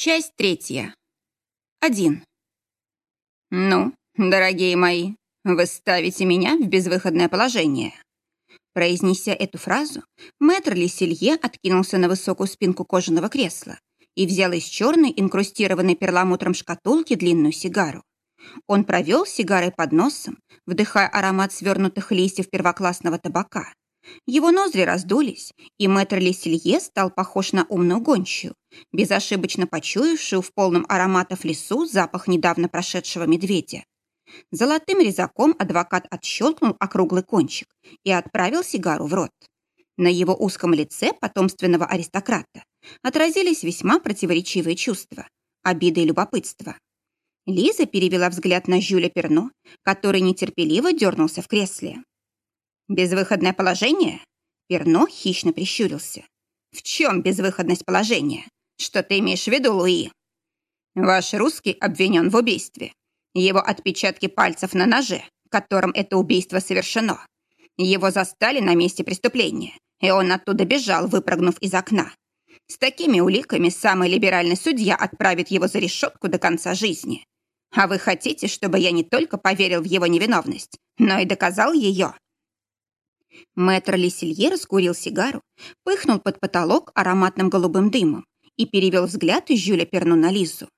Часть третья. Один. «Ну, дорогие мои, вы ставите меня в безвыходное положение». Произнеся эту фразу, мэтр Леселье откинулся на высокую спинку кожаного кресла и взял из черной, инкрустированной перламутром шкатулки длинную сигару. Он провел сигарой под носом, вдыхая аромат свернутых листьев первоклассного табака. Его ноздри раздулись, и мэтр Леселье стал похож на умную гончую, безошибочно почуявшую в полном ароматов лесу запах недавно прошедшего медведя. Золотым резаком адвокат отщелкнул округлый кончик и отправил сигару в рот. На его узком лице потомственного аристократа отразились весьма противоречивые чувства – обида и любопытство. Лиза перевела взгляд на Жюля Перно, который нетерпеливо дернулся в кресле. «Безвыходное положение?» Перно хищно прищурился. «В чем безвыходность положения? Что ты имеешь в виду, Луи?» «Ваш русский обвинен в убийстве. Его отпечатки пальцев на ноже, которым это убийство совершено. Его застали на месте преступления, и он оттуда бежал, выпрыгнув из окна. С такими уликами самый либеральный судья отправит его за решетку до конца жизни. А вы хотите, чтобы я не только поверил в его невиновность, но и доказал ее?» Мэтр Леселье раскурил сигару, пыхнул под потолок ароматным голубым дымом и перевел взгляд из Жюля Перну на Лизу.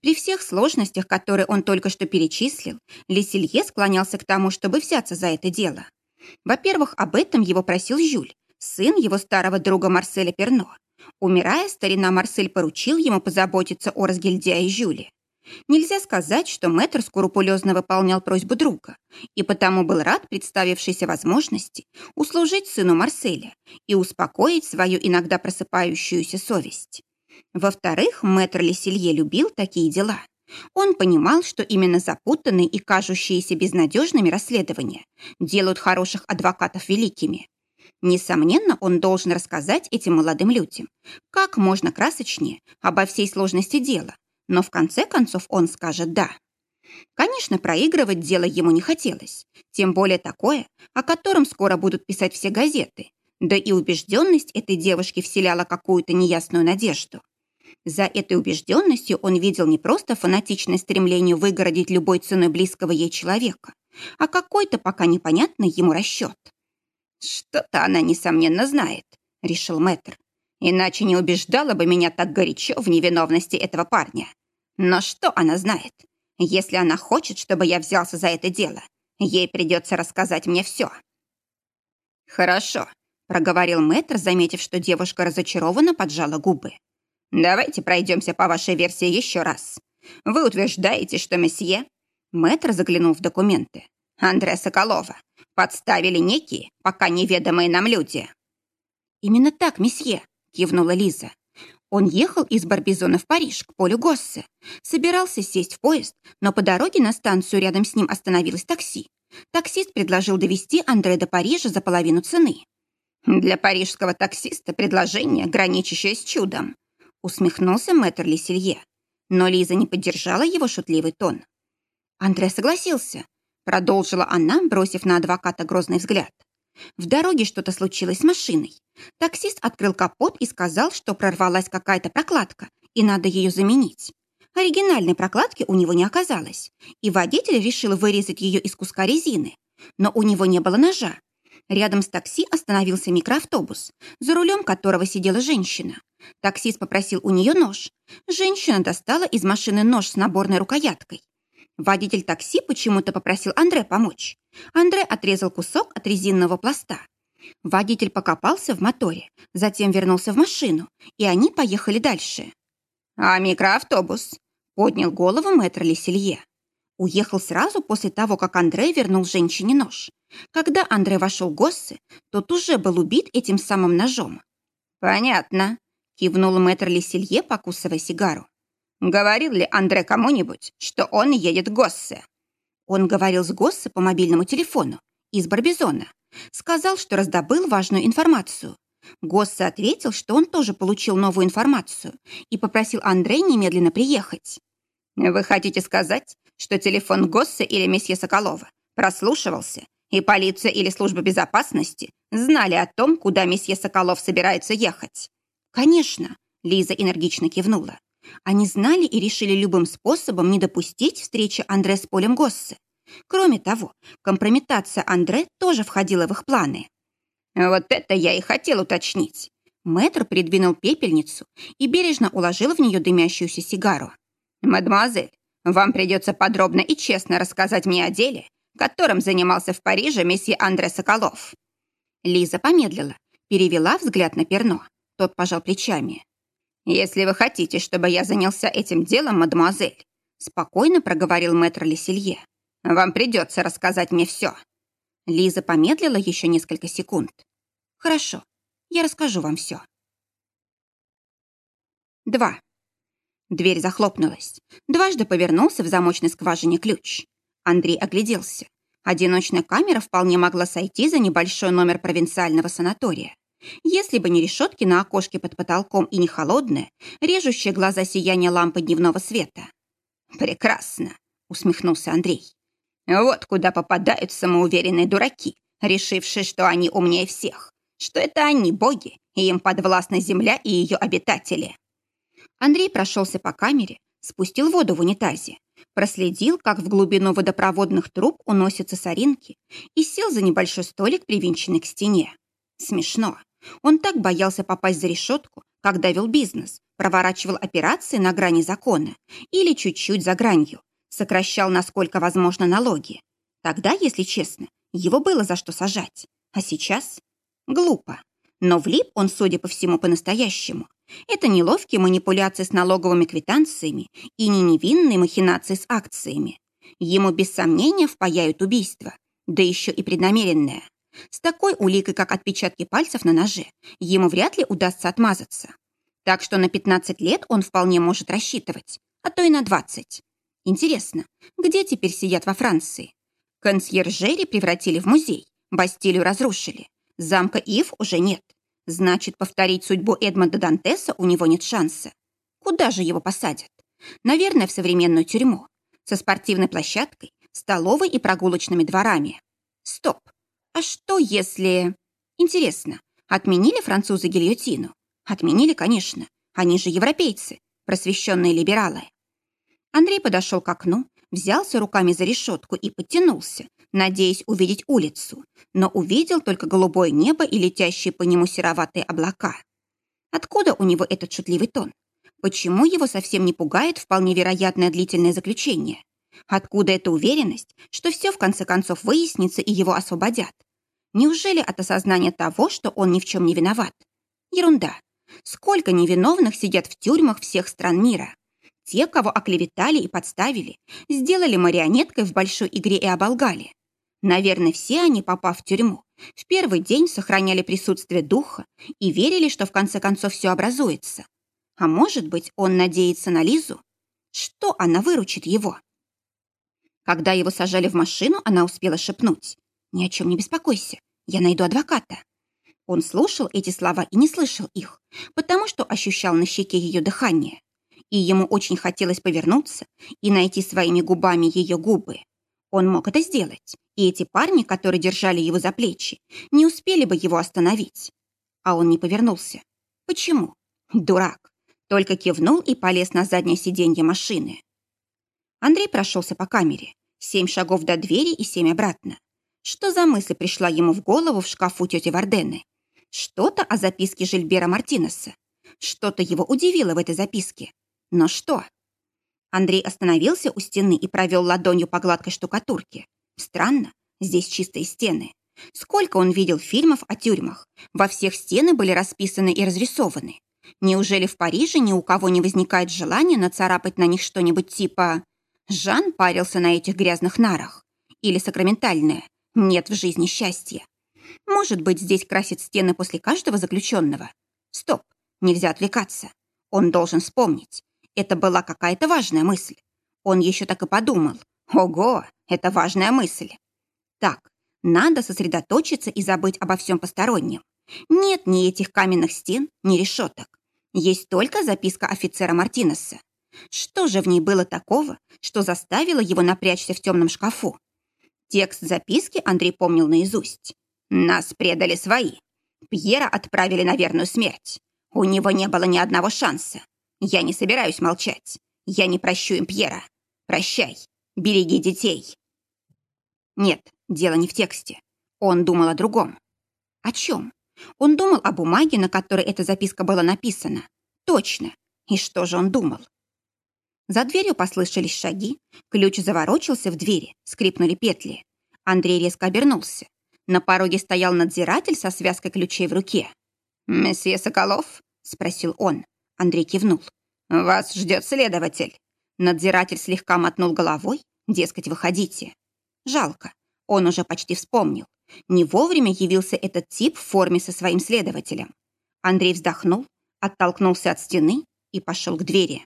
При всех сложностях, которые он только что перечислил, Леселье склонялся к тому, чтобы взяться за это дело. Во-первых, об этом его просил Жюль, сын его старого друга Марселя Перно. Умирая, старина Марсель поручил ему позаботиться о разгильдяе Жюле. Нельзя сказать, что мэтр скрупулезно выполнял просьбу друга, и потому был рад представившейся возможности услужить сыну Марселя и успокоить свою иногда просыпающуюся совесть. Во-вторых, мэтр Леселье любил такие дела. Он понимал, что именно запутанные и кажущиеся безнадежными расследования делают хороших адвокатов великими. Несомненно, он должен рассказать этим молодым людям как можно красочнее обо всей сложности дела, но в конце концов он скажет «да». Конечно, проигрывать дело ему не хотелось, тем более такое, о котором скоро будут писать все газеты, да и убежденность этой девушки вселяла какую-то неясную надежду. За этой убежденностью он видел не просто фанатичное стремление выгородить любой ценой близкого ей человека, а какой-то пока непонятный ему расчет. «Что-то она, несомненно, знает», — решил мэтр. Иначе не убеждала бы меня так горячо в невиновности этого парня. Но что она знает? Если она хочет, чтобы я взялся за это дело, ей придется рассказать мне все. Хорошо, проговорил мэтр, заметив, что девушка разочарованно поджала губы. Давайте пройдемся по вашей версии еще раз. Вы утверждаете, что месье... Мэтр заглянул в документы. Андре Соколова. Подставили некие, пока неведомые нам люди. Именно так, месье, кивнула Лиза. Он ехал из Барбизона в Париж, к полю Госсе. Собирался сесть в поезд, но по дороге на станцию рядом с ним остановилось такси. Таксист предложил довести Андре до Парижа за половину цены. «Для парижского таксиста предложение, граничащее с чудом», усмехнулся мэтр Леселье. Но Лиза не поддержала его шутливый тон. Андре согласился. Продолжила она, бросив на адвоката грозный взгляд. В дороге что-то случилось с машиной. Таксист открыл капот и сказал, что прорвалась какая-то прокладка, и надо ее заменить. Оригинальной прокладки у него не оказалось, и водитель решил вырезать ее из куска резины. Но у него не было ножа. Рядом с такси остановился микроавтобус, за рулем которого сидела женщина. Таксист попросил у нее нож. Женщина достала из машины нож с наборной рукояткой. Водитель такси почему-то попросил Андре помочь. Андре отрезал кусок от резинного пласта. Водитель покопался в моторе, затем вернулся в машину, и они поехали дальше. «А микроавтобус?» — поднял голову мэтр Леселье. Уехал сразу после того, как Андре вернул женщине нож. Когда Андре вошел в Госсы, тот уже был убит этим самым ножом. «Понятно», — кивнул мэтр Леселье, покусывая сигару. Говорил ли Андре кому-нибудь, что он едет Госсе? Он говорил с Госсе по мобильному телефону из Барбизона. Сказал, что раздобыл важную информацию. Госсе ответил, что он тоже получил новую информацию и попросил Андре немедленно приехать. «Вы хотите сказать, что телефон Госсе или месье Соколова прослушивался, и полиция или служба безопасности знали о том, куда месье Соколов собирается ехать?» «Конечно», — Лиза энергично кивнула. Они знали и решили любым способом не допустить встречи Андре с Полем Госсе. Кроме того, компрометация Андре тоже входила в их планы. «Вот это я и хотел уточнить». Мэтр придвинул пепельницу и бережно уложил в нее дымящуюся сигару. «Мадемуазель, вам придется подробно и честно рассказать мне о деле, которым занимался в Париже месье Андре Соколов». Лиза помедлила, перевела взгляд на перно. Тот пожал плечами. «Если вы хотите, чтобы я занялся этим делом, мадемуазель», спокойно проговорил мэтр Леселье, «вам придется рассказать мне все». Лиза помедлила еще несколько секунд. «Хорошо, я расскажу вам все». Два. Дверь захлопнулась. Дважды повернулся в замочной скважине ключ. Андрей огляделся. Одиночная камера вполне могла сойти за небольшой номер провинциального санатория. Если бы не решетки на окошке под потолком и не холодное, режущее глаза сияние лампы дневного света. «Прекрасно!» — усмехнулся Андрей. «Вот куда попадают самоуверенные дураки, решившие, что они умнее всех, что это они боги, и им подвластна земля и ее обитатели». Андрей прошелся по камере, спустил воду в унитазе, проследил, как в глубину водопроводных труб уносятся соринки, и сел за небольшой столик, привинченный к стене. Смешно. Он так боялся попасть за решетку, когда вел бизнес, проворачивал операции на грани закона или чуть-чуть за гранью, сокращал, насколько возможно, налоги. Тогда, если честно, его было за что сажать. А сейчас? Глупо. Но влип он, судя по всему, по-настоящему. Это не ловкие манипуляции с налоговыми квитанциями и не невинные махинации с акциями. Ему без сомнения впаяют убийство, да еще и преднамеренное. С такой уликой, как отпечатки пальцев на ноже, ему вряд ли удастся отмазаться. Так что на 15 лет он вполне может рассчитывать, а то и на 20. Интересно, где теперь сидят во Франции? Консьержери превратили в музей, Бастилию разрушили. Замка Ив уже нет. Значит, повторить судьбу Эдмонда Дантеса у него нет шанса. Куда же его посадят? Наверное, в современную тюрьму. Со спортивной площадкой, столовой и прогулочными дворами. Стоп. А что если... Интересно, отменили французы гильотину? Отменили, конечно. Они же европейцы, просвещенные либералы. Андрей подошел к окну, взялся руками за решетку и подтянулся, надеясь увидеть улицу, но увидел только голубое небо и летящие по нему сероватые облака. Откуда у него этот шутливый тон? Почему его совсем не пугает вполне вероятное длительное заключение? Откуда эта уверенность, что все в конце концов выяснится и его освободят? Неужели от осознания того, что он ни в чем не виноват? Ерунда. Сколько невиновных сидят в тюрьмах всех стран мира? Те, кого оклеветали и подставили, сделали марионеткой в большой игре и оболгали. Наверное, все они, попав в тюрьму, в первый день сохраняли присутствие духа и верили, что в конце концов все образуется. А может быть, он надеется на Лизу? Что она выручит его? Когда его сажали в машину, она успела шепнуть. «Ни о чем не беспокойся, я найду адвоката». Он слушал эти слова и не слышал их, потому что ощущал на щеке ее дыхание. И ему очень хотелось повернуться и найти своими губами ее губы. Он мог это сделать, и эти парни, которые держали его за плечи, не успели бы его остановить. А он не повернулся. Почему? Дурак. Только кивнул и полез на заднее сиденье машины. Андрей прошелся по камере. Семь шагов до двери и семь обратно. Что за мысль пришла ему в голову в шкафу тети Вардены? Что-то о записке Жильбера Мартинеса. Что-то его удивило в этой записке. Но что? Андрей остановился у стены и провел ладонью по гладкой штукатурке. Странно, здесь чистые стены. Сколько он видел фильмов о тюрьмах. Во всех стены были расписаны и разрисованы. Неужели в Париже ни у кого не возникает желания нацарапать на них что-нибудь типа «Жан парился на этих грязных нарах» или сакраментальное «Нет в жизни счастья». Может быть, здесь красят стены после каждого заключенного? Стоп, нельзя отвлекаться. Он должен вспомнить. Это была какая-то важная мысль. Он еще так и подумал. Ого, это важная мысль. Так, надо сосредоточиться и забыть обо всем постороннем. Нет ни этих каменных стен, ни решеток. Есть только записка офицера Мартинеса. Что же в ней было такого, что заставило его напрячься в темном шкафу? Текст записки Андрей помнил наизусть. «Нас предали свои. Пьера отправили на верную смерть. У него не было ни одного шанса. Я не собираюсь молчать. Я не прощу им Пьера. Прощай. Береги детей. Нет, дело не в тексте. Он думал о другом. О чем? Он думал о бумаге, на которой эта записка была написана. Точно. И что же он думал? За дверью послышались шаги, ключ заворочился в двери, скрипнули петли. Андрей резко обернулся. На пороге стоял надзиратель со связкой ключей в руке. «Месье Соколов?» — спросил он. Андрей кивнул. «Вас ждет следователь». Надзиратель слегка мотнул головой, дескать, выходите. Жалко, он уже почти вспомнил. Не вовремя явился этот тип в форме со своим следователем. Андрей вздохнул, оттолкнулся от стены и пошел к двери.